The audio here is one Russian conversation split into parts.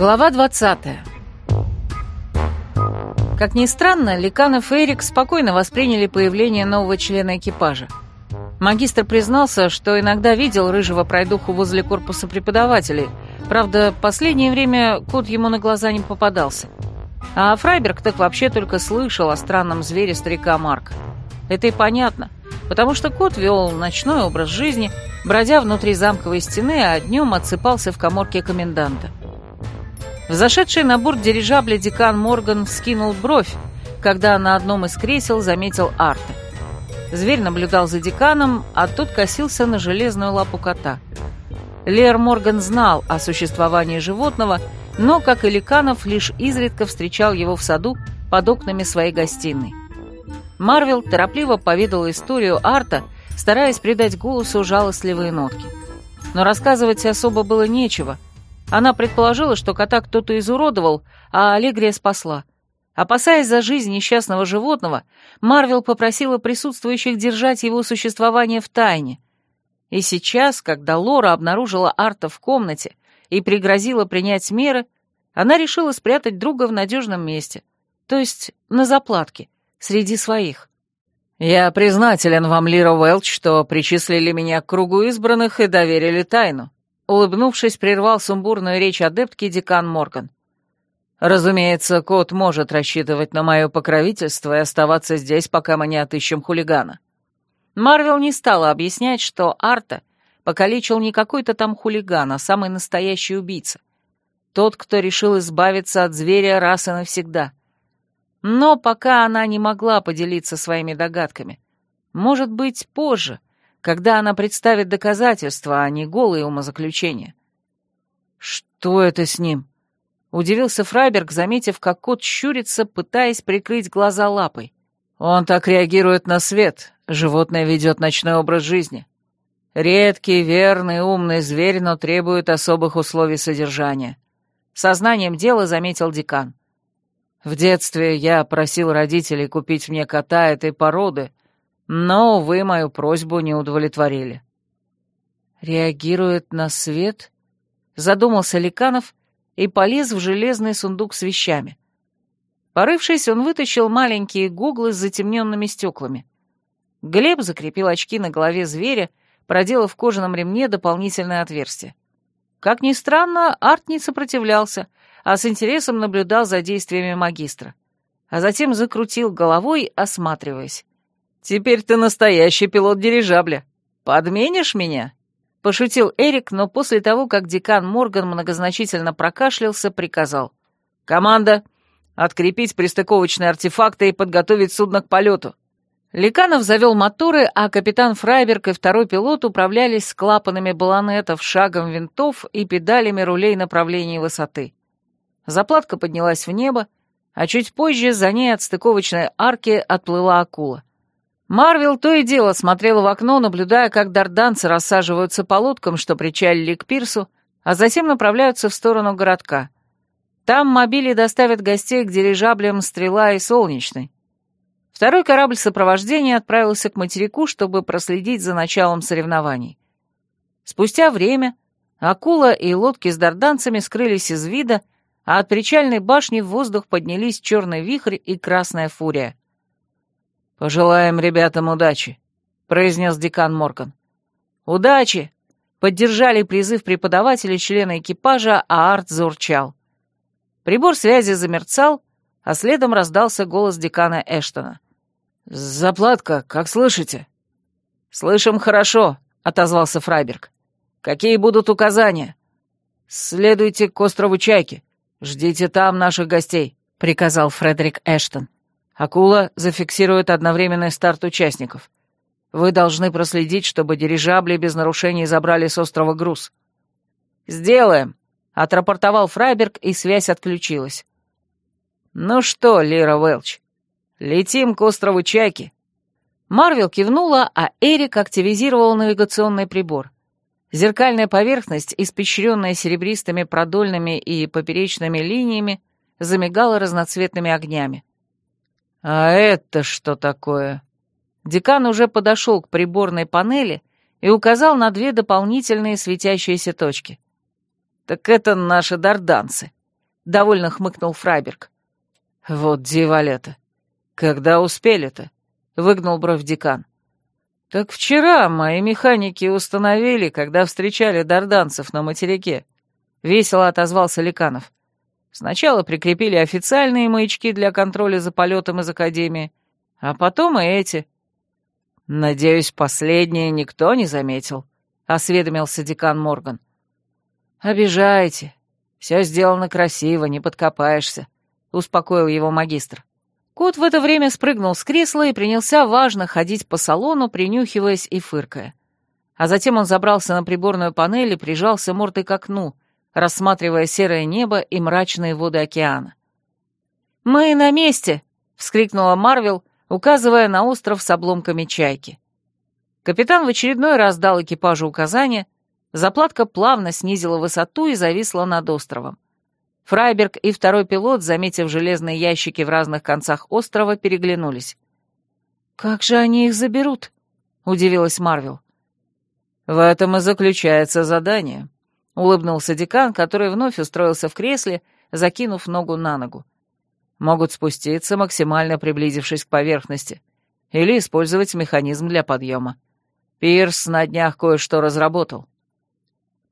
Глава 20 Как ни странно, Ликанов и Эрик спокойно восприняли появление нового члена экипажа. Магистр признался, что иногда видел рыжего пройдуху возле корпуса преподавателей, правда, последнее время кот ему на глаза не попадался. А Фрайберг так вообще только слышал о странном звере старика Марка. Это и понятно, потому что кот вел ночной образ жизни, бродя внутри замковой стены, а днем отсыпался в коморке коменданта. Взошедший на борт дирижабля декан Морган вскинул бровь, когда на одном из кресел заметил Арта. Зверь наблюдал за деканом, а тот косился на железную лапу кота. Лер Морган знал о существовании животного, но, как и Ликанов, лишь изредка встречал его в саду под окнами своей гостиной. Марвел торопливо поведал историю Арта, стараясь придать голосу жалостливые нотки. Но рассказывать особо было нечего — она предположила, что кота кто-то изуродовал, а Аллегрия спасла. Опасаясь за жизнь несчастного животного, Марвел попросила присутствующих держать его существование в тайне. И сейчас, когда Лора обнаружила Арта в комнате и пригрозила принять меры, она решила спрятать друга в надежном месте, то есть на заплатке, среди своих. «Я признателен вам, Лира Уэлч, что причислили меня к кругу избранных и доверили тайну», Улыбнувшись, прервал сумбурную речь адептки декан Морган. «Разумеется, кот может рассчитывать на мое покровительство и оставаться здесь, пока мы не отыщем хулигана». Марвел не стала объяснять, что Арта покалечил не какой-то там хулиган, а самый настоящий убийца. Тот, кто решил избавиться от зверя раз и навсегда. Но пока она не могла поделиться своими догадками. Может быть, позже — когда она представит доказательства, а не голые умозаключения. «Что это с ним?» — удивился Фрайберг, заметив, как кот щурится, пытаясь прикрыть глаза лапой. «Он так реагирует на свет. Животное ведет ночной образ жизни. Редкий, верный, умный зверь, но требует особых условий содержания». Сознанием дела заметил декан. В детстве я просил родителей купить мне кота этой породы, но, увы, мою просьбу не удовлетворили. «Реагирует на свет?» — задумался Ликанов и полез в железный сундук с вещами. Порывшись, он вытащил маленькие гуглы с затемненными стеклами. Глеб закрепил очки на голове зверя, проделав в кожаном ремне дополнительное отверстие. Как ни странно, Арт не сопротивлялся, а с интересом наблюдал за действиями магистра. А затем закрутил головой, осматриваясь. «Теперь ты настоящий пилот дирижабля. Подменишь меня?» Пошутил Эрик, но после того, как декан Морган многозначительно прокашлялся, приказал. «Команда, открепить пристыковочные артефакты и подготовить судно к полету». Ликанов завел моторы, а капитан Фрайберг и второй пилот управлялись с клапанами баллонетов, шагом винтов и педалями рулей направления высоты. Заплатка поднялась в небо, а чуть позже за ней от стыковочной арки отплыла акула. Марвел то и дело смотрела в окно, наблюдая, как дарданцы рассаживаются по лодкам, что причалили к пирсу, а затем направляются в сторону городка. Там мобили доставят гостей к дирижаблям «Стрела» и «Солнечный». Второй корабль сопровождения отправился к материку, чтобы проследить за началом соревнований. Спустя время акула и лодки с дарданцами скрылись из вида, а от причальной башни в воздух поднялись черный вихрь и красная фурия. «Пожелаем ребятам удачи», — произнес декан Морган. «Удачи!» — поддержали призыв преподавателя члены экипажа, а Арт заурчал. Прибор связи замерцал, а следом раздался голос декана Эштона. «Заплатка, как слышите?» «Слышим хорошо», — отозвался Фрайберг. «Какие будут указания?» «Следуйте к острову Чайки. Ждите там наших гостей», — приказал Фредерик Эштон. Акула зафиксирует одновременный старт участников. Вы должны проследить, чтобы дирижабли без нарушений забрали с острова груз. Сделаем, отрапортовал Фрайберг, и связь отключилась. Ну что, Лира Уэлч, летим к острову Чайки. Марвел кивнула, а Эрик активизировал навигационный прибор. Зеркальная поверхность, испещренная серебристыми продольными и поперечными линиями, замигала разноцветными огнями. «А это что такое?» Декан уже подошел к приборной панели и указал на две дополнительные светящиеся точки. «Так это наши дарданцы», — довольно хмыкнул Фрайберг. «Вот дьяволята! Когда успели-то?» — выгнул бровь декан. «Так вчера мои механики установили, когда встречали дарданцев на материке», — весело отозвался Ликанов. «Сначала прикрепили официальные маячки для контроля за полетом из Академии, а потом и эти». «Надеюсь, последнее никто не заметил», — осведомился декан Морган. «Обижаете. Все сделано красиво, не подкопаешься», — успокоил его магистр. Кот в это время спрыгнул с кресла и принялся важно ходить по салону, принюхиваясь и фыркая. А затем он забрался на приборную панель и прижался мордой к окну, рассматривая серое небо и мрачные воды океана. «Мы на месте!» — вскрикнула Марвел, указывая на остров с обломками чайки. Капитан в очередной раз дал экипажу указания, заплатка плавно снизила высоту и зависла над островом. Фрайберг и второй пилот, заметив железные ящики в разных концах острова, переглянулись. «Как же они их заберут?» — удивилась Марвел. «В этом и заключается задание», — улыбнулся декан, который вновь устроился в кресле, закинув ногу на ногу. «Могут спуститься, максимально приблизившись к поверхности, или использовать механизм для подъема. Пирс на днях кое-что разработал.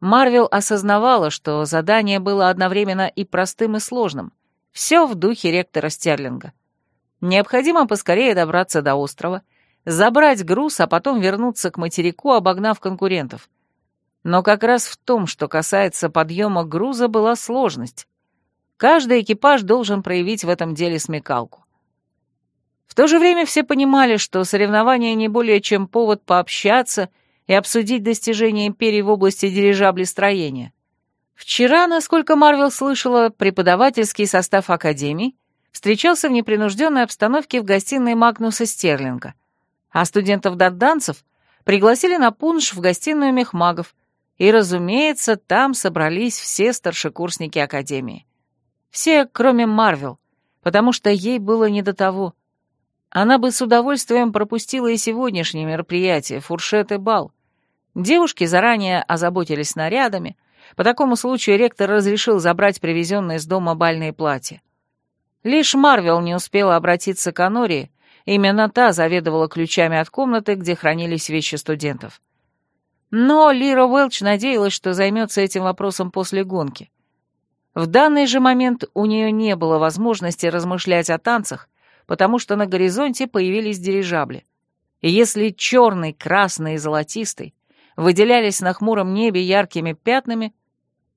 Марвел осознавала, что задание было одновременно и простым, и сложным. Все в духе ректора Стерлинга. Необходимо поскорее добраться до острова, забрать груз, а потом вернуться к материку, обогнав конкурентов. Но как раз в том, что касается подъема груза, была сложность. Каждый экипаж должен проявить в этом деле смекалку. В то же время все понимали, что соревнования не более чем повод пообщаться — и обсудить достижения империи в области дирижаблестроения. Вчера, насколько Марвел слышала, преподавательский состав Академии встречался в непринужденной обстановке в гостиной Магнуса Стерлинга, а студентов-дарданцев пригласили на пунш в гостиную мехмагов, и, разумеется, там собрались все старшекурсники Академии. Все, кроме Марвел, потому что ей было не до того. Она бы с удовольствием пропустила и сегодняшнее мероприятие, фуршет и бал, Девушки заранее озаботились нарядами. По такому случаю ректор разрешил забрать привезенные из дома бальные платья. Лишь Марвел не успела обратиться к Анории, именно та заведовала ключами от комнаты, где хранились вещи студентов. Но Лира Уэлч надеялась, что займется этим вопросом после гонки. В данный же момент у нее не было возможности размышлять о танцах, потому что на горизонте появились дирижабли. И если черный, красный и золотистый выделялись на хмуром небе яркими пятнами,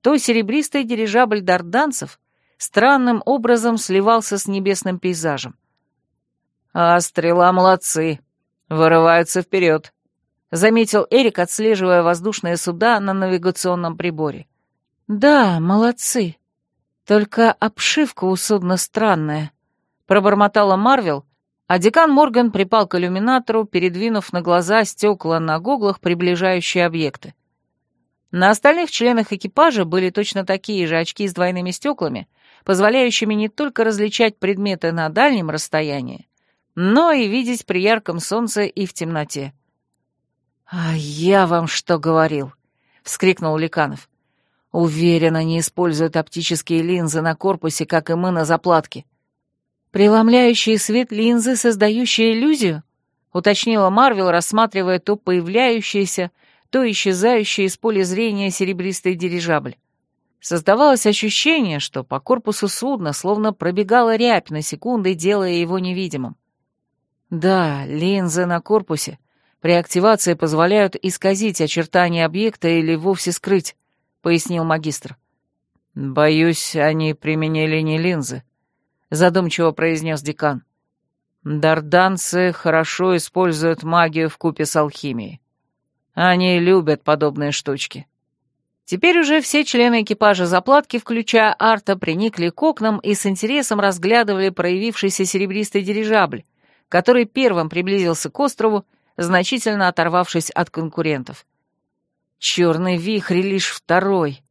то серебристый дирижабль дарданцев странным образом сливался с небесным пейзажем. «А стрела молодцы, вырываются вперед», — заметил Эрик, отслеживая воздушные суда на навигационном приборе. «Да, молодцы. Только обшивка у судна странная», — пробормотала Марвел, а декан Морган припал к иллюминатору, передвинув на глаза стекла на гоглах приближающие объекты. На остальных членах экипажа были точно такие же очки с двойными стеклами, позволяющими не только различать предметы на дальнем расстоянии, но и видеть при ярком солнце и в темноте. «А я вам что говорил?» — вскрикнул Ликанов. «Уверен, они используют оптические линзы на корпусе, как и мы на заплатке. «Преломляющие свет линзы, создающие иллюзию?» — уточнила Марвел, рассматривая то появляющийся, то исчезающий из поля зрения серебристый дирижабль. Создавалось ощущение, что по корпусу судна словно пробегала рябь на секунды, делая его невидимым. Да, линзы на корпусе при активации позволяют исказить очертания объекта или вовсе скрыть, — пояснил магистр. «Боюсь, они применили не линзы», задумчиво произнес декан. Дарданцы хорошо используют магию в купе с алхимией. Они любят подобные штучки. Теперь уже все члены экипажа заплатки, включая Арта, приникли к окнам и с интересом разглядывали проявившийся серебристый дирижабль, который первым приблизился к острову, значительно оторвавшись от конкурентов. Черный вихрь лишь второй.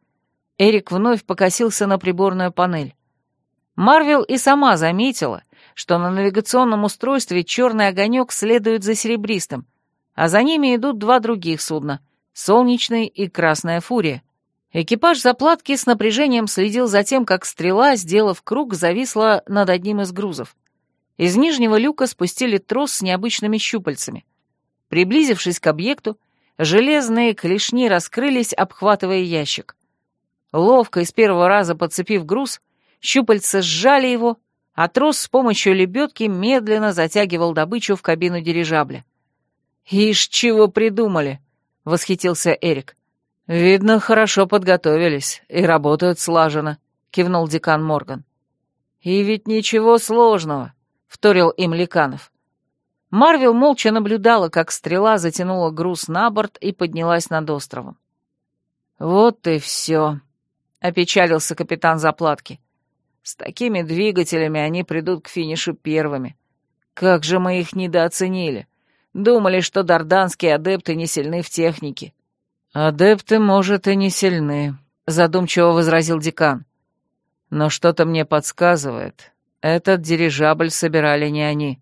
Эрик вновь покосился на приборную панель. Марвел и сама заметила, что на навигационном устройстве черный огонек следует за серебристым, а за ними идут два других судна — «Солнечный» и «Красная фурия». Экипаж заплатки с напряжением следил за тем, как стрела, сделав круг, зависла над одним из грузов. Из нижнего люка спустили трос с необычными щупальцами. Приблизившись к объекту, железные клешни раскрылись, обхватывая ящик. Ловко и с первого раза подцепив груз, щупальца сжали его, а трос с помощью лебедки медленно затягивал добычу в кабину дирижабля. «Ишь, чего придумали!» — восхитился Эрик. «Видно, хорошо подготовились и работают слаженно», — кивнул декан Морган. «И ведь ничего сложного», — вторил им Ликанов. Марвел молча наблюдала, как стрела затянула груз на борт и поднялась над островом. «Вот и все», — опечалился капитан заплатки. «С такими двигателями они придут к финишу первыми. Как же мы их недооценили. Думали, что дарданские адепты не сильны в технике. «Адепты, может, и не сильны», — задумчиво возразил декан. «Но что-то мне подсказывает, этот дирижабль собирали не они».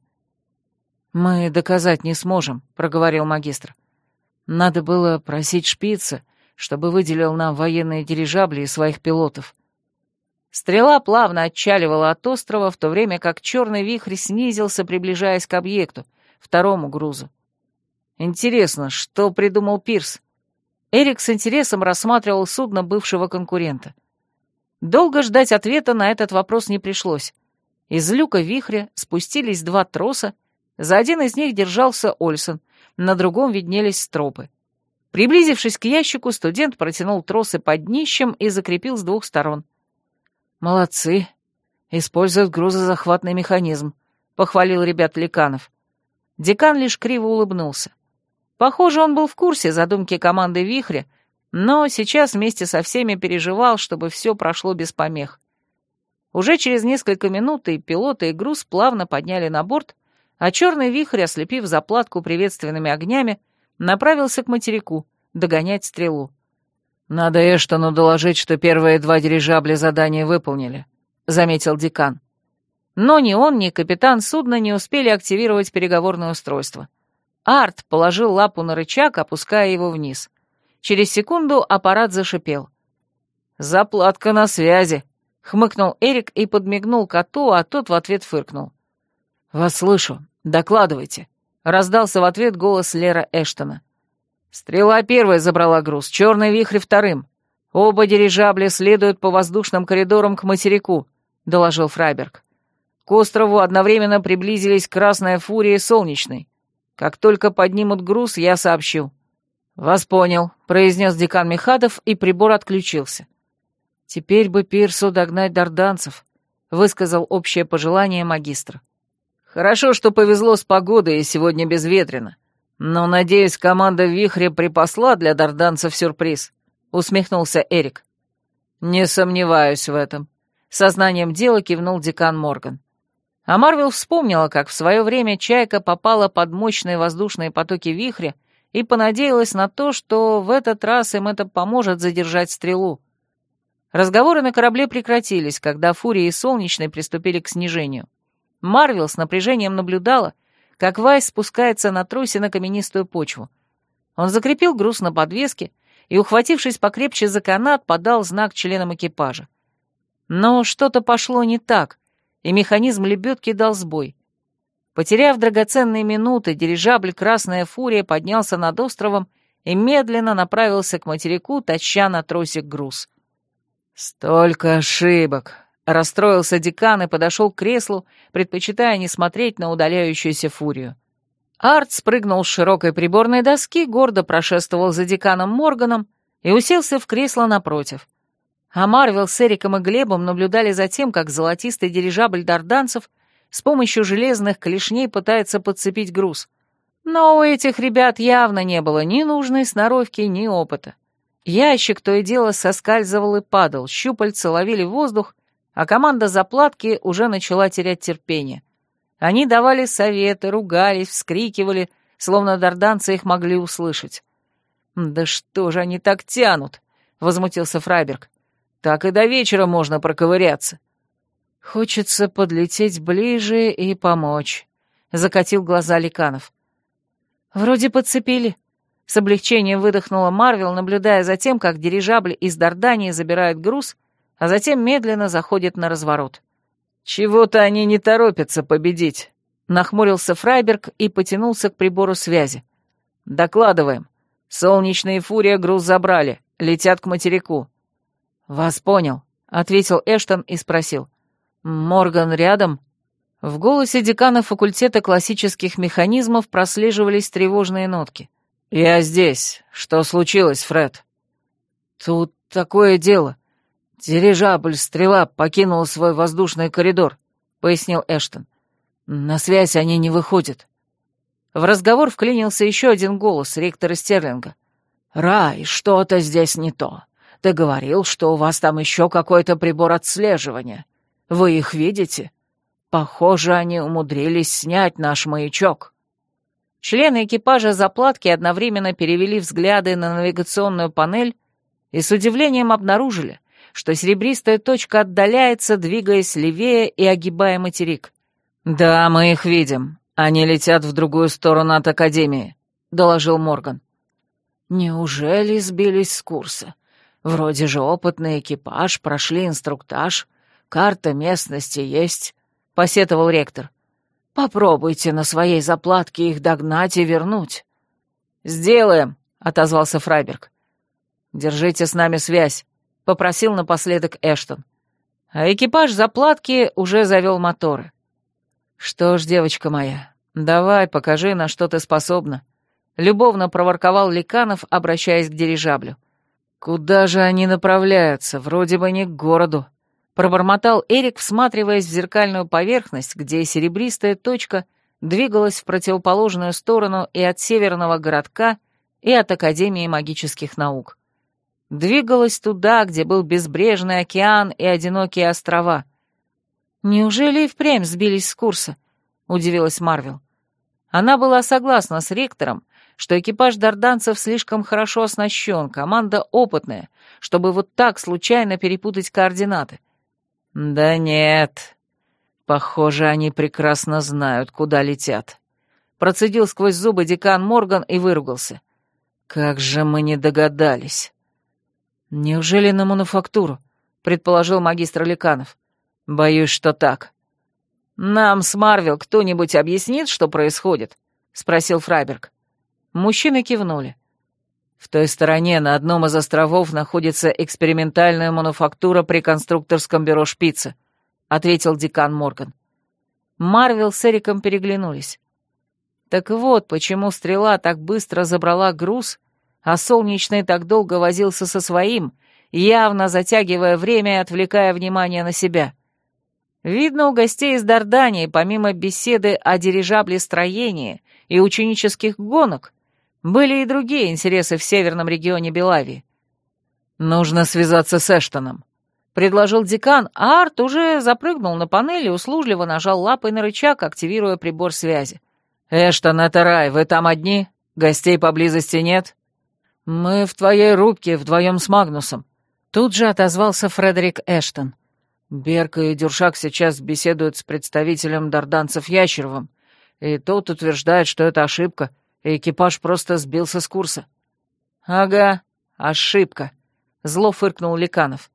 «Мы доказать не сможем», — проговорил магистр. «Надо было просить шпица, чтобы выделил нам военные дирижабли и своих пилотов». Стрела плавно отчаливала от острова, в то время как черный вихрь снизился, приближаясь к объекту, второму грузу. «Интересно, что придумал Пирс?» Эрик с интересом рассматривал судно бывшего конкурента. Долго ждать ответа на этот вопрос не пришлось. Из люка вихря спустились два троса, за один из них держался Ольсон, на другом виднелись стропы. Приблизившись к ящику, студент протянул тросы под днищем и закрепил с двух сторон. «Молодцы. Используют грузозахватный механизм», — похвалил ребят Ликанов. Декан лишь криво улыбнулся. Похоже, он был в курсе задумки команды «Вихря», но сейчас вместе со всеми переживал, чтобы все прошло без помех. Уже через несколько минут и пилоты, и груз плавно подняли на борт, а черный вихрь, ослепив заплатку приветственными огнями, направился к материку, догонять стрелу. «Надо Эштону доложить, что первые два дирижабля задание выполнили», — заметил декан. Но ни он, ни капитан судна не успели активировать переговорное устройство. Арт положил лапу на рычаг, опуская его вниз. Через секунду аппарат зашипел. «Заплатка на связи», — хмыкнул Эрик и подмигнул коту, а тот в ответ фыркнул. «Вас слышу. Докладывайте», — раздался в ответ голос Лера Эштона. «Стрела первой забрала груз, черный вихрь вторым. Оба дирижабля следуют по воздушным коридорам к материку», — доложил Фрайберг. К острову одновременно приблизились Красная Фурия и Солнечный. Как только поднимут груз, я сообщу». «Вас понял», — произнес декан Мехадов, и прибор отключился. «Теперь бы Пирсу догнать дарданцев», — высказал общее пожелание магистр. «Хорошо, что повезло с погодой и сегодня безветренно. Но, надеюсь, команда Вихря припасла для дарданцев сюрприз», — усмехнулся Эрик. «Не сомневаюсь в этом», — сознанием дела кивнул декан Морган. А Марвел вспомнила, как в свое время Чайка попала под мощные воздушные потоки вихря и понадеялась на то, что в этот раз им это поможет задержать стрелу. Разговоры на корабле прекратились, когда Фурия и Солнечный приступили к снижению. Марвел с напряжением наблюдала, как Вайс спускается на тросе на каменистую почву. Он закрепил груз на подвеске и, ухватившись покрепче за канат, подал знак членам экипажа. Но что-то пошло не так, и механизм лебедки дал сбой. Потеряв драгоценные минуты, дирижабль «Красная фурия» поднялся над островом и медленно направился к материку, таща на тросик груз. «Столько ошибок!» — расстроился декан и подошел к креслу, предпочитая не смотреть на удаляющуюся фурию. Арт спрыгнул с широкой приборной доски, гордо прошествовал за деканом Морганом и уселся в кресло напротив. А Марвел с Эриком и Глебом наблюдали за тем, как золотистый дирижабль дарданцев с помощью железных клешней пытается подцепить груз. Но у этих ребят явно не было ни нужной сноровки, ни опыта. Ящик то и дело соскальзывал и падал, щупальца ловили воздух, а команда заплатки уже начала терять терпение. Они давали советы, ругались, вскрикивали, словно дарданцы их могли услышать. «Да что же они так тянут?» — возмутился Фрайберг. Так и до вечера можно проковыряться. Хочется подлететь ближе и помочь, — закатил глаза Ликанов. Вроде подцепили. С облегчением выдохнула Марвел, наблюдая за тем, как дирижабль из Дардании забирает груз, а затем медленно заходит на разворот. «Чего-то они не торопятся победить», — нахмурился Фрайберг и потянулся к прибору связи. «Докладываем. Солнечные фурия груз забрали, летят к материку». «Вас понял», — ответил Эштон и спросил. «Морган рядом?» В голосе декана факультета классических механизмов прослеживались тревожные нотки. «Я здесь. Что случилось, Фред?» «Тут такое дело. Дирижабль «Стрела» покинул свой воздушный коридор», — пояснил Эштон. «На связь они не выходят». В разговор вклинился еще один голос ректора Стерлинга. «Рай, что-то здесь не то. Ты говорил, что у вас там еще какой-то прибор отслеживания. Вы их видите?» Похоже, они умудрились снять наш маячок. Члены экипажа заплатки одновременно перевели взгляды на навигационную панель и с удивлением обнаружили, что серебристая точка отдаляется, двигаясь левее и огибая материк. «Да, мы их видим. Они летят в другую сторону от Академии», — доложил Морган. «Неужели сбились с курса? Вроде же опытный экипаж, прошли инструктаж, карта местности есть, посетовал ректор. «Попробуйте на своей заплатке их догнать и вернуть». «Сделаем», — отозвался Фрайберг. «Держите с нами связь», — попросил напоследок Эштон. А экипаж заплатки уже завел моторы. «Что ж, девочка моя, давай, покажи, на что ты способна», — любовно проворковал Ликанов, обращаясь к дирижаблю. «Куда же они направляются? Вроде бы не к городу». Пробормотал Эрик, всматриваясь в зеркальную поверхность, где серебристая точка двигалась в противоположную сторону и от северного городка, и от Академии магических наук. Двигалась туда, где был безбрежный океан и одинокие острова. «Неужели и впрямь сбились с курса?» — удивилась Марвел. Она была согласна с ректором, что экипаж дарданцев слишком хорошо оснащен, команда опытная, чтобы вот так случайно перепутать координаты. «Да нет. Похоже, они прекрасно знают, куда летят». Процедил сквозь зубы декан Морган и выругался. «Как же мы не догадались!» «Неужели на мануфактуру?» — предположил магистр Ликанов. «Боюсь, что так». «Нам с Марвел кто-нибудь объяснит, что происходит?» — спросил Фрайберг. Мужчины кивнули. В той стороне на одном из островов находится экспериментальная мануфактура при конструкторском бюро «Шпица», — ответил декан Морган. Марвел с Эриком переглянулись. Так вот, почему стрела так быстро забрала груз, а солнечный так долго возился со своим, явно затягивая время и отвлекая внимание на себя. Видно, у гостей из Дардании, помимо беседы о дирижаблестроении и ученических гонок, были и другие интересы в северном регионе Белавии. «Нужно связаться с Эштоном», — предложил декан, а Арт уже запрыгнул на панель и услужливо нажал лапой на рычаг, активируя прибор связи. «Эштон, это рай, вы там одни? Гостей поблизости нет?» «Мы в твоей рубке вдвоем с Магнусом», — тут же отозвался Фредерик Эштон. Берка и Дюршак сейчас беседуют с представителем дарданцев Ящеровым, и тот утверждает, что это ошибка — Экипаж просто сбился с курса. Ага, ошибка. Зло фыркнул Ликанов.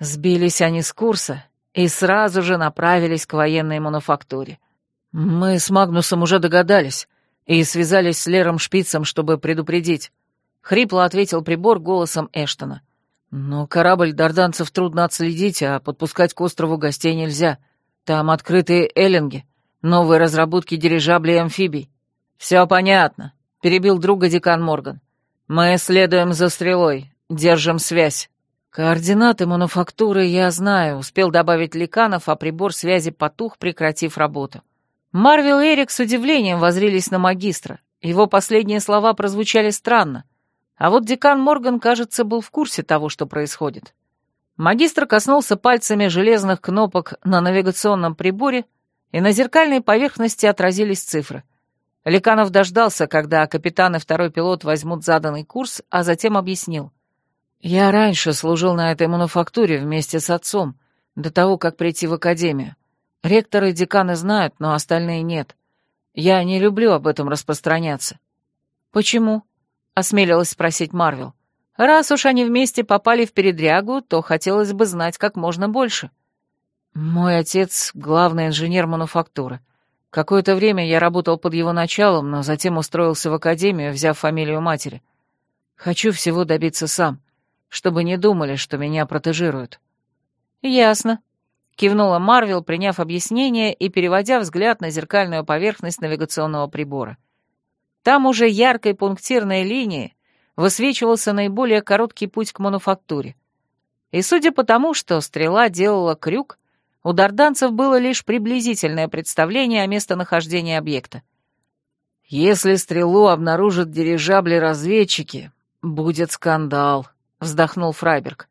Сбились они с курса и сразу же направились к военной мануфактуре. Мы с Магнусом уже догадались и связались с Лером Шпицем, чтобы предупредить. Хрипло ответил прибор голосом Эштона. Но корабль дарданцев трудно отследить, а подпускать к острову гостей нельзя. Там открытые эллинги, новые разработки дирижаблей и амфибий. «Все понятно», — перебил друга декан Морган. «Мы следуем за стрелой, держим связь». «Координаты мануфактуры я знаю», — успел добавить Ликанов, а прибор связи потух, прекратив работу. Марвел и Эрик с удивлением возрились на магистра. Его последние слова прозвучали странно. А вот декан Морган, кажется, был в курсе того, что происходит. Магистр коснулся пальцами железных кнопок на навигационном приборе, и на зеркальной поверхности отразились цифры — Ликанов дождался, когда капитан и второй пилот возьмут заданный курс, а затем объяснил. «Я раньше служил на этой мануфактуре вместе с отцом, до того, как прийти в академию. Ректоры и деканы знают, но остальные нет. Я не люблю об этом распространяться». «Почему?» — осмелилась спросить Марвел. «Раз уж они вместе попали в передрягу, то хотелось бы знать как можно больше». «Мой отец — главный инженер мануфактуры. Какое-то время я работал под его началом, но затем устроился в академию, взяв фамилию матери. Хочу всего добиться сам, чтобы не думали, что меня протежируют». «Ясно», — кивнула Марвел, приняв объяснение и переводя взгляд на зеркальную поверхность навигационного прибора. Там уже яркой пунктирной линией высвечивался наиболее короткий путь к мануфактуре. И судя по тому, что стрела делала крюк, у дарданцев было лишь приблизительное представление о местонахождении объекта. «Если стрелу обнаружат дирижабли-разведчики, будет скандал», — вздохнул Фрайберг.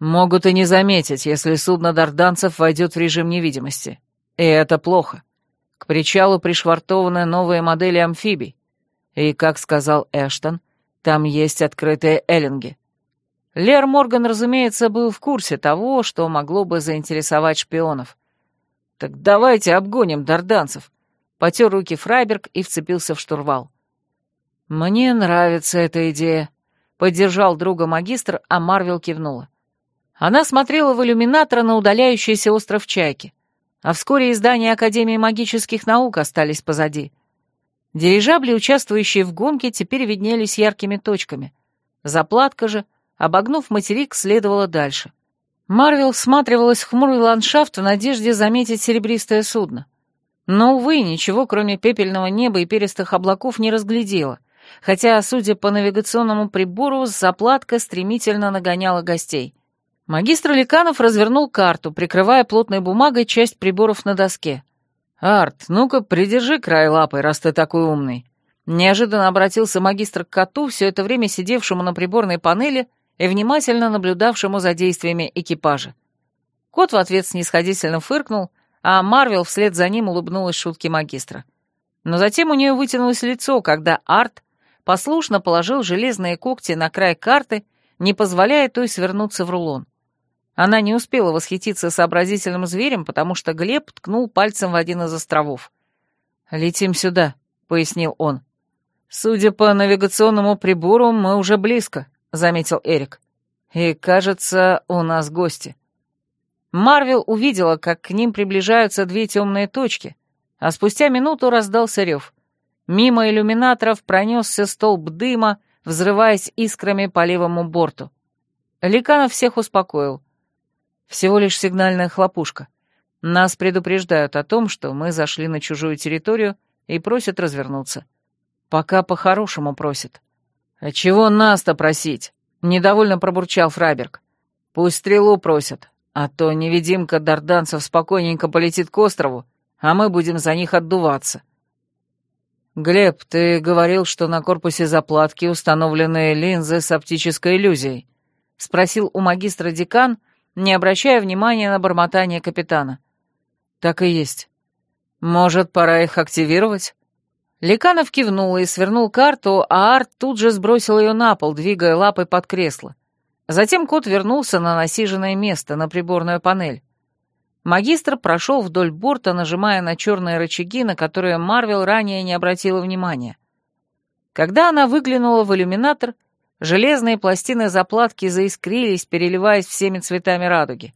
Могут и не заметить, если судно дарданцев войдет в режим невидимости. И это плохо. К причалу пришвартованы новые модели амфибий. И, как сказал Эштон, там есть открытые эллинги. Лер Морган, разумеется, был в курсе того, что могло бы заинтересовать шпионов. «Так давайте обгоним дарданцев», — потер руки Фрайберг и вцепился в штурвал. «Мне нравится эта идея», — поддержал друга магистр, а Марвел кивнула. Она смотрела в иллюминатор на удаляющийся остров Чайки, а вскоре издания Академии магических наук остались позади. Дирижабли, участвующие в гонке, теперь виднелись яркими точками. Заплатка же, обогнув материк, следовала дальше. Марвел всматривалась в хмурый ландшафт в надежде заметить серебристое судно. Но, увы, ничего, кроме пепельного неба и перистых облаков, не разглядела, хотя, судя по навигационному прибору, заплатка стремительно нагоняла гостей. Магистр Ликанов развернул карту, прикрывая плотной бумагой часть приборов на доске. «Арт, ну-ка, придержи край лапой, раз ты такой умный». Неожиданно обратился магистр к коту, все это время сидевшему на приборной панели и внимательно наблюдавшему за действиями экипажа. Кот в ответ снисходительно фыркнул, а Марвел вслед за ним улыбнулась шутке магистра. Но затем у нее вытянулось лицо, когда Арт послушно положил железные когти на край карты, не позволяя той свернуться в рулон. Она не успела восхититься сообразительным зверем, потому что Глеб ткнул пальцем в один из островов. «Летим сюда», — пояснил он. «Судя по навигационному прибору, мы уже близко», — заметил Эрик. «И, кажется, у нас гости». Марвел увидела, как к ним приближаются две темные точки, а спустя минуту раздался рев. Мимо иллюминаторов пронесся столб дыма, взрываясь искрами по левому борту. Ликанов всех успокоил. Всего лишь сигнальная хлопушка. Нас предупреждают о том, что мы зашли на чужую территорию и просят развернуться. Пока по-хорошему просят. «А чего нас-то просить?» — недовольно пробурчал Фраберг. «Пусть стрелу просят, а то невидимка дарданцев спокойненько полетит к острову, а мы будем за них отдуваться». «Глеб, ты говорил, что на корпусе заплатки установлены линзы с оптической иллюзией», — спросил у магистра декан, не обращая внимания на бормотание капитана. «Так и есть. Может, пора их активировать?» Ликанов кивнул и свернул карту, а Арт тут же сбросил ее на пол, двигая лапой под кресло. Затем кот вернулся на насиженное место, на приборную панель. Магистр прошел вдоль борта, нажимая на черные рычаги, на которые Марвел ранее не обратила внимания. Когда она выглянула в иллюминатор, Железные пластины заплатки заискрились, переливаясь всеми цветами радуги.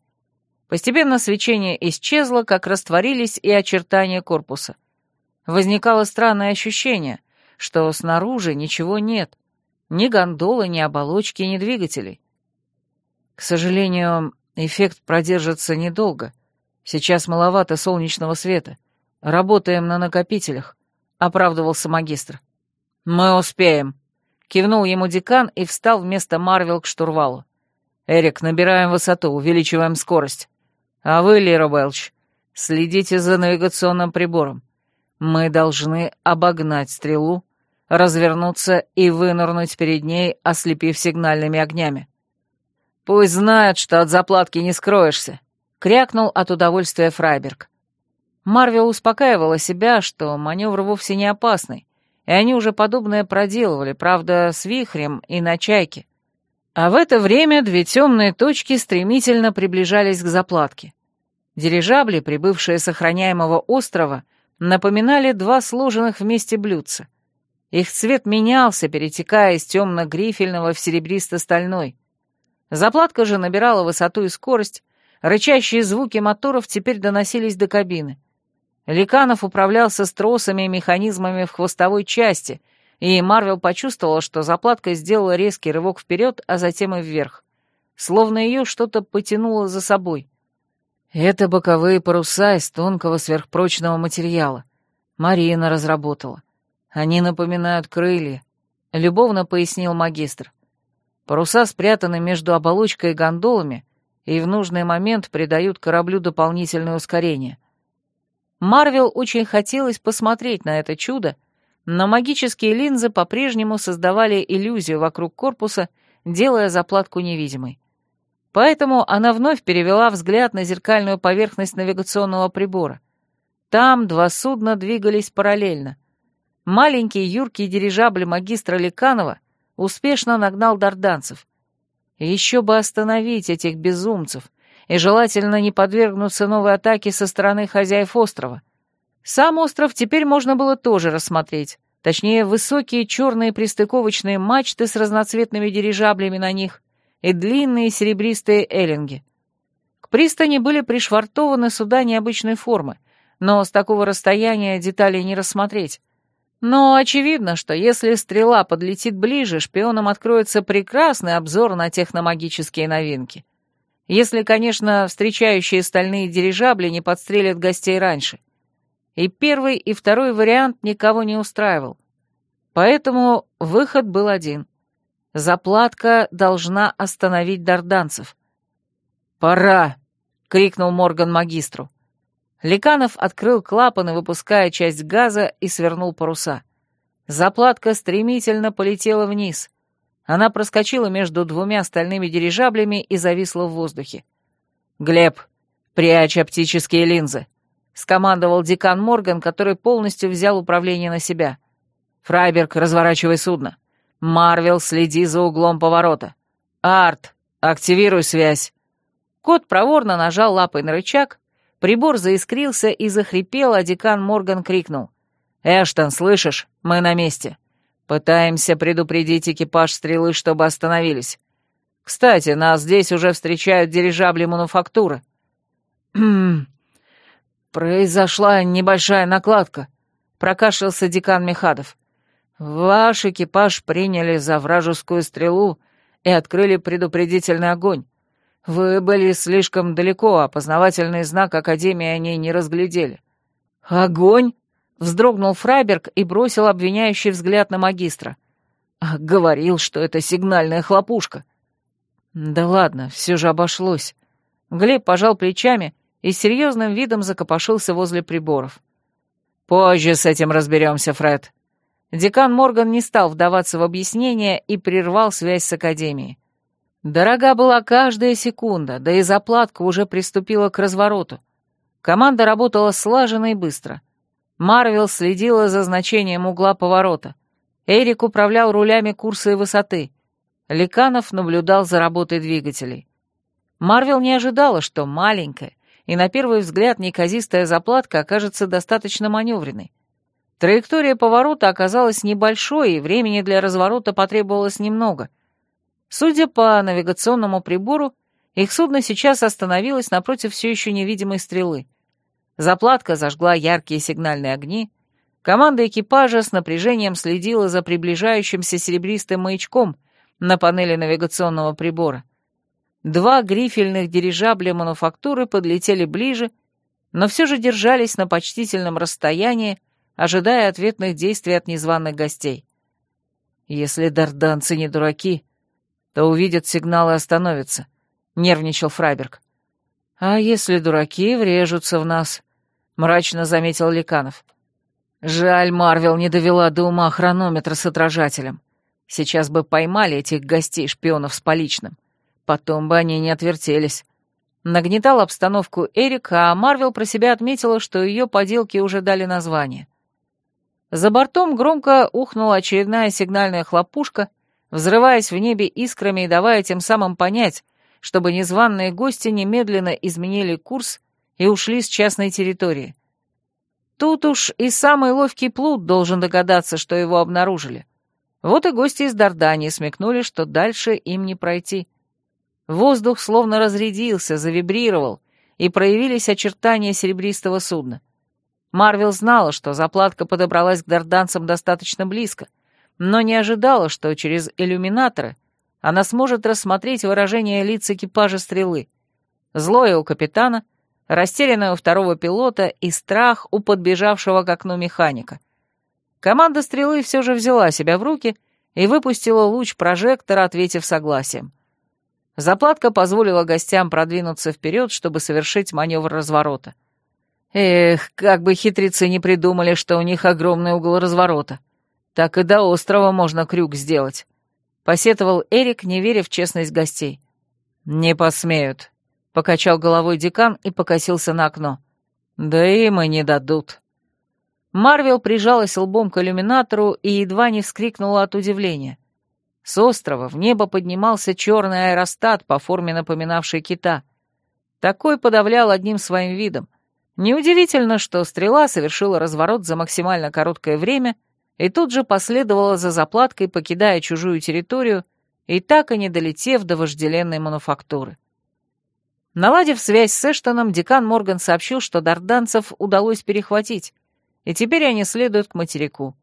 Постепенно свечение исчезло, как растворились и очертания корпуса. Возникало странное ощущение, что снаружи ничего нет. Ни гондолы, ни оболочки, ни двигателей. К сожалению, эффект продержится недолго. Сейчас маловато солнечного света. Работаем на накопителях, — оправдывался магистр. Мы успеем, Кивнул ему декан и встал вместо Марвел к штурвалу. «Эрик, набираем высоту, увеличиваем скорость. А вы, Лера Белч, следите за навигационным прибором. Мы должны обогнать стрелу, развернуться и вынырнуть перед ней, ослепив сигнальными огнями. Пусть знают, что от заплатки не скроешься», — крякнул от удовольствия Фрайберг. Марвел успокаивала себя, что маневр вовсе не опасный, и они уже подобное проделывали, правда, с вихрем и на чайке. А в это время две темные точки стремительно приближались к заплатке. Дирижабли, прибывшие с охраняемого острова, напоминали два сложенных вместе блюдца. Их цвет менялся, перетекая из темно-грифельного в серебристо-стальной. Заплатка же набирала высоту и скорость, рычащие звуки моторов теперь доносились до кабины. Ликанов управлялся с тросами и механизмами в хвостовой части, и Марвел почувствовал, что заплатка сделала резкий рывок вперед, а затем и вверх. Словно ее что-то потянуло за собой. Это боковые паруса из тонкого сверхпрочного материала. Марина разработала. Они напоминают крылья, — любовно пояснил магистр. Паруса спрятаны между оболочкой и гондолами и в нужный момент придают кораблю дополнительное ускорение. Марвел очень хотелось посмотреть на это чудо, но магические линзы по-прежнему создавали иллюзию вокруг корпуса, делая заплатку невидимой. Поэтому она вновь перевела взгляд на зеркальную поверхность навигационного прибора. Там два судна двигались параллельно. Маленький юркий дирижабль магистра Ликанова успешно нагнал дарданцев. Еще бы остановить этих безумцев, и желательно не подвергнуться новой атаке со стороны хозяев острова. Сам остров теперь можно было тоже рассмотреть, точнее, высокие черные пристыковочные мачты с разноцветными дирижаблями на них и длинные серебристые эллинги. К пристани были пришвартованы суда необычной формы, но с такого расстояния деталей не рассмотреть. Но очевидно, что если стрела подлетит ближе, шпионам откроется прекрасный обзор на техномагические новинки. Если, конечно, встречающие стальные дирижабли не подстрелят гостей раньше. И первый, и второй вариант никого не устраивал. Поэтому выход был один. Заплатка должна остановить дарданцев. «Пора!» — крикнул Морган магистру. Ликанов открыл клапаны, выпуская часть газа, и свернул паруса. Заплатка стремительно полетела вниз. Она проскочила между двумя стальными дирижаблями и зависла в воздухе. «Глеб, прячь оптические линзы», — скомандовал декан Морган, который полностью взял управление на себя. «Фрайберг, разворачивай судно. Марвел, следи за углом поворота. Арт, активируй связь». Кот проворно нажал лапой на рычаг, Прибор заискрился и захрипел, а декан Морган крикнул. «Эштон, слышишь? Мы на месте. Пытаемся предупредить экипаж стрелы, чтобы остановились. Кстати, нас здесь уже встречают дирижабли мануфактуры». «Произошла небольшая накладка», — прокашлялся декан Мехадов. «Ваш экипаж приняли за вражескую стрелу и открыли предупредительный огонь. Вы были слишком далеко, опознавательный знак Академии они не разглядели. Огонь! Вздрогнул Фрайберг и бросил обвиняющий взгляд на магистра. А говорил, что это сигнальная хлопушка. Да ладно, все же обошлось. Глеб пожал плечами и серьезным видом закопошился возле приборов. Позже с этим разберемся, Фред. Декан Морган не стал вдаваться в объяснение и прервал связь с Академией. Дорога была каждая секунда, да и заплатка уже приступила к развороту. Команда работала слаженно и быстро. Марвел следила за значением угла поворота. Эрик управлял рулями курса и высоты. Ликанов наблюдал за работой двигателей. Марвел не ожидала, что маленькая и на первый взгляд неказистая заплатка окажется достаточно маневренной. Траектория поворота оказалась небольшой, и времени для разворота потребовалось немного — Судя по навигационному прибору, их судно сейчас остановилось напротив все еще невидимой стрелы. Заплатка зажгла яркие сигнальные огни. Команда экипажа с напряжением следила за приближающимся серебристым маячком на панели навигационного прибора. Два грифельных дирижабля мануфактуры подлетели ближе, но все же держались на почтительном расстоянии, ожидая ответных действий от незваных гостей. Если дарданцы не дураки, то увидят сигнал и остановятся», — нервничал Фрайберг. «А если дураки врежутся в нас?» — мрачно заметил Ликанов. «Жаль, Марвел не довела до ума хронометра с отражателем. Сейчас бы поймали этих гостей-шпионов с поличным. Потом бы они не отвертелись». Нагнетал обстановку Эрик, а Марвел про себя отметила, что ее поделки уже дали название. За бортом громко ухнула очередная сигнальная хлопушка — взрываясь в небе искрами и давая тем самым понять, чтобы незваные гости немедленно изменили курс и ушли с частной территории. Тут уж и самый ловкий плут должен догадаться, что его обнаружили. Вот и гости из Дардании смекнули, что дальше им не пройти. Воздух словно разрядился, завибрировал, и проявились очертания серебристого судна. Марвел знала, что заплатка подобралась к дарданцам достаточно близко, но не ожидала, что через иллюминаторы она сможет рассмотреть выражение лиц экипажа стрелы. Злое у капитана, растерянное у второго пилота и страх у подбежавшего к окну механика. Команда стрелы все же взяла себя в руки и выпустила луч прожектора, ответив согласием. Заплатка позволила гостям продвинуться вперед, чтобы совершить маневр разворота. Эх, как бы хитрецы не придумали, что у них огромный угол разворота. Так и до острова можно крюк сделать. Посетовал Эрик, не веря в честность гостей. «Не посмеют», — покачал головой декан и покосился на окно. «Да им и не дадут». Марвел прижалась лбом к иллюминатору и едва не вскрикнула от удивления. С острова в небо поднимался черный аэростат по форме напоминавший кита. Такой подавлял одним своим видом. Неудивительно, что стрела совершила разворот за максимально короткое время и тут же последовала за заплаткой, покидая чужую территорию и так и не долетев до вожделенной мануфактуры. Наладив связь с Эштоном, декан Морган сообщил, что дарданцев удалось перехватить, и теперь они следуют к материку.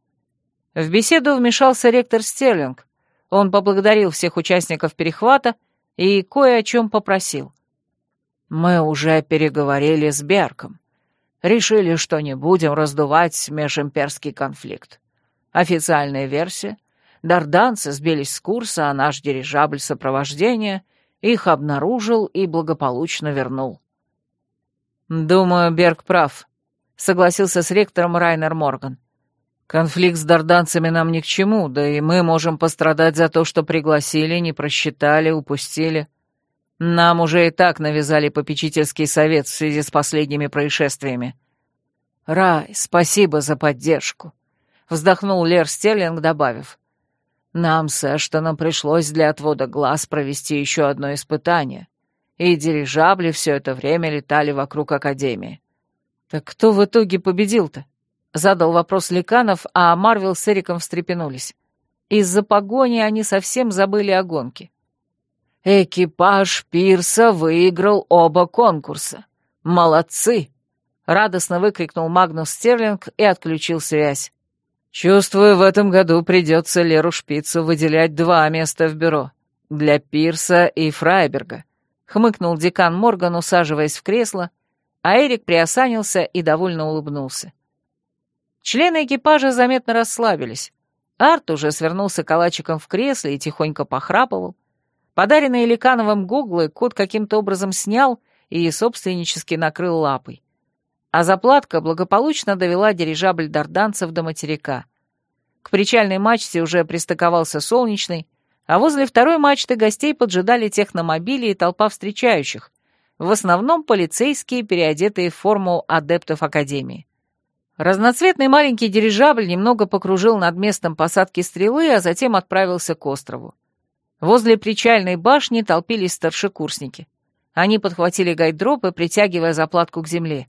В беседу вмешался ректор Стерлинг, он поблагодарил всех участников перехвата и кое о чем попросил. «Мы уже переговорили с Берком. Решили, что не будем раздувать межимперский конфликт. Официальная версия — дарданцы сбились с курса, а наш дирижабль сопровождения их обнаружил и благополучно вернул». «Думаю, Берг прав», — согласился с ректором Райнер Морган. Конфликт с дарданцами нам ни к чему, да и мы можем пострадать за то, что пригласили, не просчитали, упустили. Нам уже и так навязали попечительский совет в связи с последними происшествиями. Рай, спасибо за поддержку, вздохнул Лер Стерлинг, добавив. Нам с Эштоном пришлось для отвода глаз провести еще одно испытание, и дирижабли все это время летали вокруг Академии. Так кто в итоге победил-то? Задал вопрос Ликанов, а Марвел с Эриком встрепенулись. Из-за погони они совсем забыли о гонке. «Экипаж Пирса выиграл оба конкурса. Молодцы!» — радостно выкрикнул Магнус Стерлинг и отключил связь. «Чувствую, в этом году придется Леру Шпицу выделять два места в бюро. Для Пирса и Фрайберга», — хмыкнул декан Морган, усаживаясь в кресло, а Эрик приосанился и довольно улыбнулся. Члены экипажа заметно расслабились. Арт уже свернулся калачиком в кресле и тихонько похрапывал. Подаренные Ликановым гуглы кот каким-то образом снял и собственнически накрыл лапой. А заплатка благополучно довела дирижабль дарданцев до материка. К причальной мачте уже пристыковался солнечный, а возле второй мачты гостей поджидали техномобили и толпа встречающих, в основном полицейские, переодетые в форму адептов Академии. Разноцветный маленький дирижабль немного покружил над местом посадки стрелы, а затем отправился к острову. Возле причальной башни толпились старшекурсники. Они подхватили гайдропы, притягивая заплатку к земле.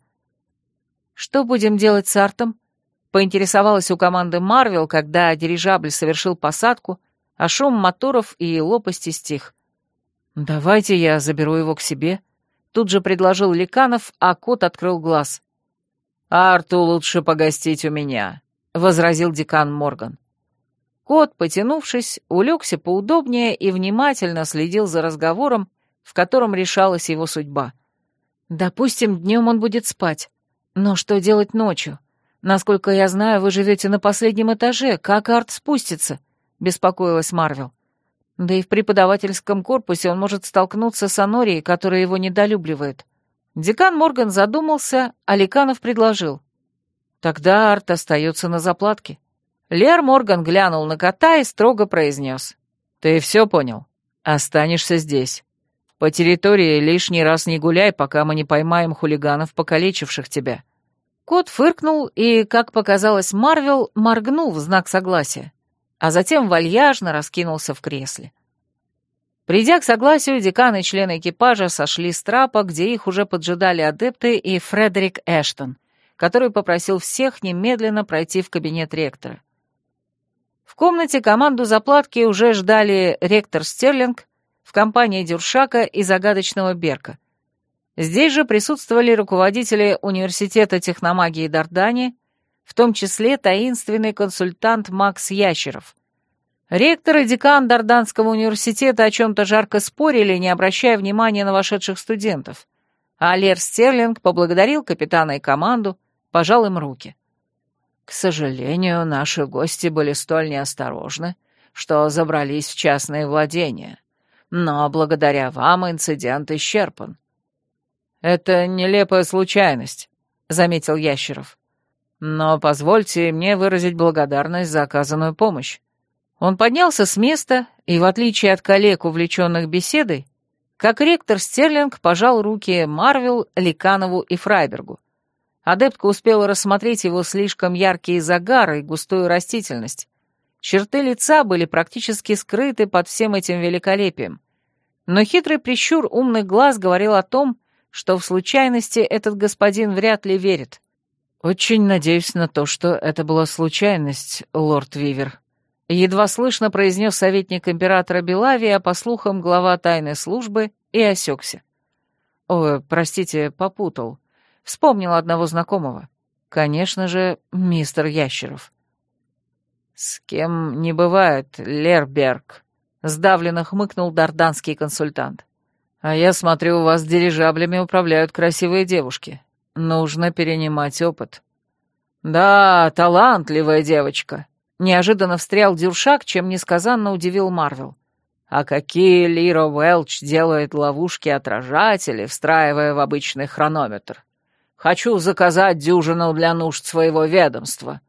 «Что будем делать с Артом?» — поинтересовалась у команды «Марвел», когда дирижабль совершил посадку, а шум моторов и лопасти стих. «Давайте я заберу его к себе», — тут же предложил Ликанов, а кот открыл глаз. «Арту лучше погостить у меня», — возразил декан Морган. Кот, потянувшись, улегся поудобнее и внимательно следил за разговором, в котором решалась его судьба. «Допустим, днем он будет спать. Но что делать ночью? Насколько я знаю, вы живете на последнем этаже. Как Арт спустится?» — беспокоилась Марвел. «Да и в преподавательском корпусе он может столкнуться с Анорией, которая его недолюбливает. Декан Морган задумался, а Ликанов предложил. Тогда Арт остается на заплатке. Лер Морган глянул на кота и строго произнес. «Ты все понял? Останешься здесь. По территории лишний раз не гуляй, пока мы не поймаем хулиганов, покалечивших тебя». Кот фыркнул и, как показалось Марвел, моргнул в знак согласия, а затем вальяжно раскинулся в кресле. Придя к согласию, декан и члены экипажа сошли с трапа, где их уже поджидали адепты и Фредерик Эштон, который попросил всех немедленно пройти в кабинет ректора. В комнате команду заплатки уже ждали ректор Стерлинг в компании Дюршака и загадочного Берка. Здесь же присутствовали руководители Университета техномагии Дардани, в том числе таинственный консультант Макс Ящеров. Ректор и декан Дарданского университета о чем-то жарко спорили, не обращая внимания на вошедших студентов. А Лер Стерлинг поблагодарил капитана и команду, пожал им руки. К сожалению, наши гости были столь неосторожны, что забрались в частные владения. Но благодаря вам инцидент исчерпан. «Это нелепая случайность», — заметил Ящеров. «Но позвольте мне выразить благодарность за оказанную помощь». Он поднялся с места и, в отличие от коллег, увлеченных беседой, как ректор Стерлинг пожал руки Марвел, Ликанову и Фрайбергу. Адептка успела рассмотреть его слишком яркие загары и густую растительность. Черты лица были практически скрыты под всем этим великолепием. Но хитрый прищур умных глаз говорил о том, что в случайности этот господин вряд ли верит. «Очень надеюсь на то, что это была случайность, лорд Вивер», едва слышно произнес советник императора Белавия, а по слухам глава тайной службы, и осекся. «Ой, простите, попутал. Вспомнил одного знакомого. Конечно же, мистер Ящеров. «С кем не бывает, Лерберг», — сдавленно хмыкнул дарданский консультант. «А я смотрю, у вас дирижаблями управляют красивые девушки. Нужно перенимать опыт». «Да, талантливая девочка», — неожиданно встрял Дюршак, чем несказанно удивил Марвел. «А какие Лира Уэлч делает ловушки-отражатели, встраивая в обычный хронометр? Хочу заказать дюжину для нужд своего ведомства».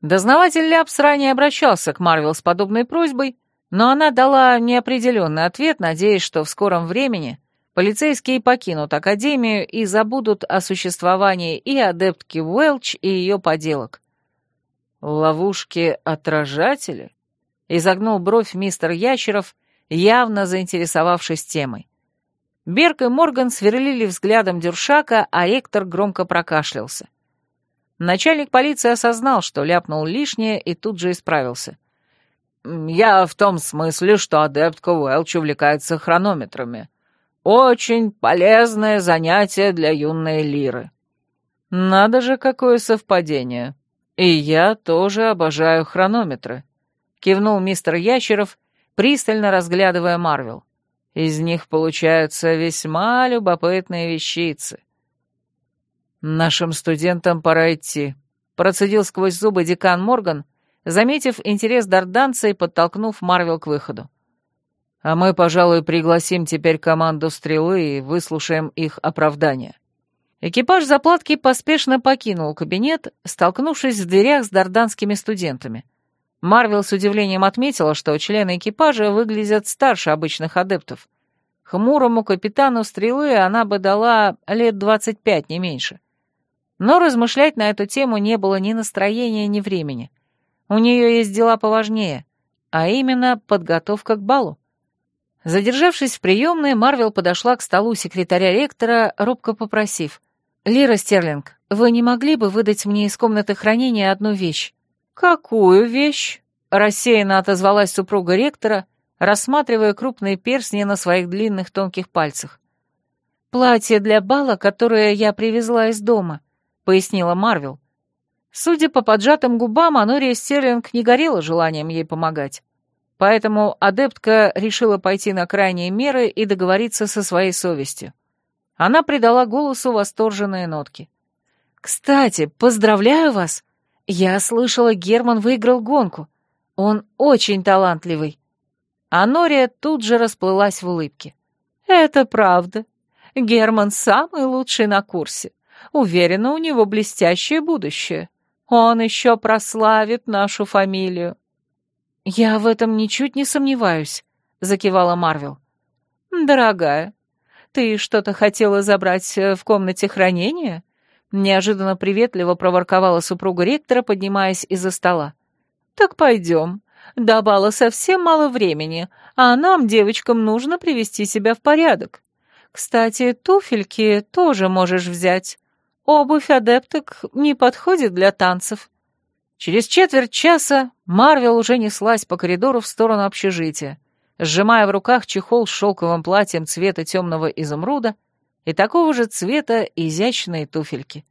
Дознаватель Ляпс ранее обращался к Марвел с подобной просьбой, но она дала неопределенный ответ, надеясь, что в скором времени полицейские покинут Академию и забудут о существовании и адептки Уэлч, и ее поделок. «Ловушки-отражатели?» — изогнул бровь мистер Ящеров, явно заинтересовавшись темой. Берк и Морган сверлили взглядом Дюршака, а Эктор громко прокашлялся. Начальник полиции осознал, что ляпнул лишнее, и тут же исправился. «Я в том смысле, что адептка Уэлч увлекается хронометрами. Очень полезное занятие для юной лиры». «Надо же, какое совпадение. И я тоже обожаю хронометры», — кивнул мистер Ящеров, пристально разглядывая Марвел. Из них получаются весьма любопытные вещицы. Нашим студентам пора идти. Процедил сквозь зубы декан Морган, заметив интерес дарданца и подтолкнув Марвел к выходу. А мы, пожалуй, пригласим теперь команду стрелы и выслушаем их оправдания. Экипаж заплатки поспешно покинул кабинет, столкнувшись в дверях с дарданскими студентами — Марвел с удивлением отметила, что члены экипажа выглядят старше обычных адептов. Хмурому капитану стрелы она бы дала лет двадцать пять, не меньше. Но размышлять на эту тему не было ни настроения, ни времени. У нее есть дела поважнее, а именно подготовка к балу. Задержавшись в приемной, Марвел подошла к столу секретаря ректора, робко попросив. «Лира Стерлинг, вы не могли бы выдать мне из комнаты хранения одну вещь?» «Какую вещь?» — рассеянно отозвалась супруга ректора, рассматривая крупные перстни на своих длинных тонких пальцах. «Платье для бала, которое я привезла из дома», — пояснила Марвел. Судя по поджатым губам, Анория Стерлинг не горела желанием ей помогать. Поэтому адептка решила пойти на крайние меры и договориться со своей совестью. Она придала голосу восторженные нотки. «Кстати, поздравляю вас! «Я слышала, Герман выиграл гонку. Он очень талантливый». А Нория тут же расплылась в улыбке. «Это правда. Герман самый лучший на курсе. Уверена, у него блестящее будущее. Он еще прославит нашу фамилию». «Я в этом ничуть не сомневаюсь», — закивала Марвел. «Дорогая, ты что-то хотела забрать э, в комнате хранения?» Неожиданно приветливо проворковала супруга ректора, поднимаясь из-за стола. «Так пойдем. До бала совсем мало времени, а нам, девочкам, нужно привести себя в порядок. Кстати, туфельки тоже можешь взять. Обувь адепток не подходит для танцев. Через четверть часа Марвел уже неслась по коридору в сторону общежития, сжимая в руках чехол с шелковым платьем цвета темного изумруда и такого же цвета изящные туфельки.